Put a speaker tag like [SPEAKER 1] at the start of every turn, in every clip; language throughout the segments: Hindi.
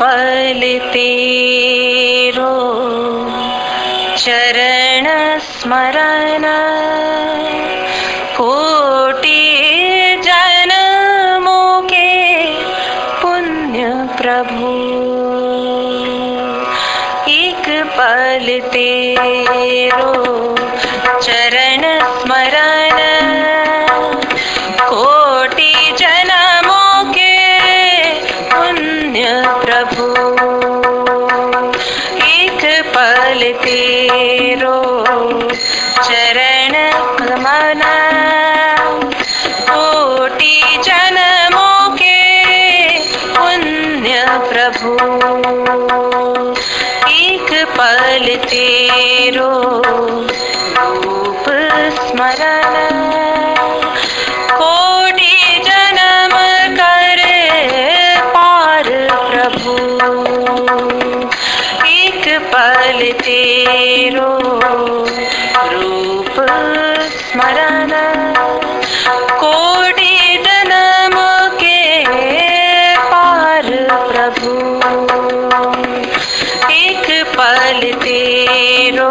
[SPEAKER 1] पल तेरो चरण स्मरण कोटि जन्मों के पुण्य प्रभु। एक पल तेरो तेरो चरण मन। कोटि जन्मों के पुण्य प्रभु। एक पल तेरो रूप स्मरण स्मरण कोटि जन्म के पार प्रभु। एक पल तेरो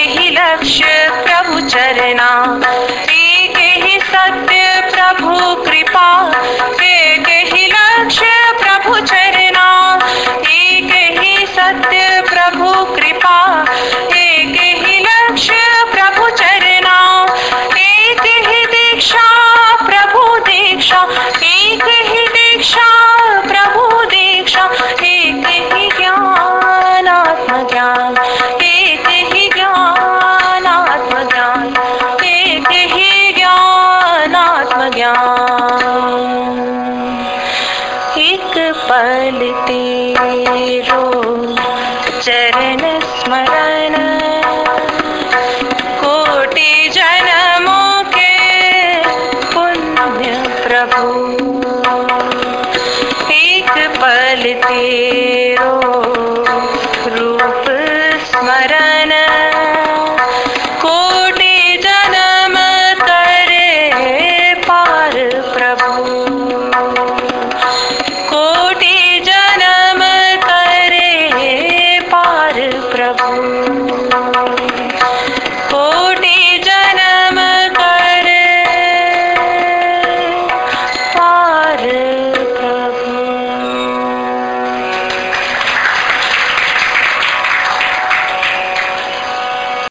[SPEAKER 1] चरना एक ही सत्य प्रभु कृपा एक ही लक्ष्य प्रभु चरना एक ही सत्य प्रभु कृपा ज्ञान। एक पल तेरो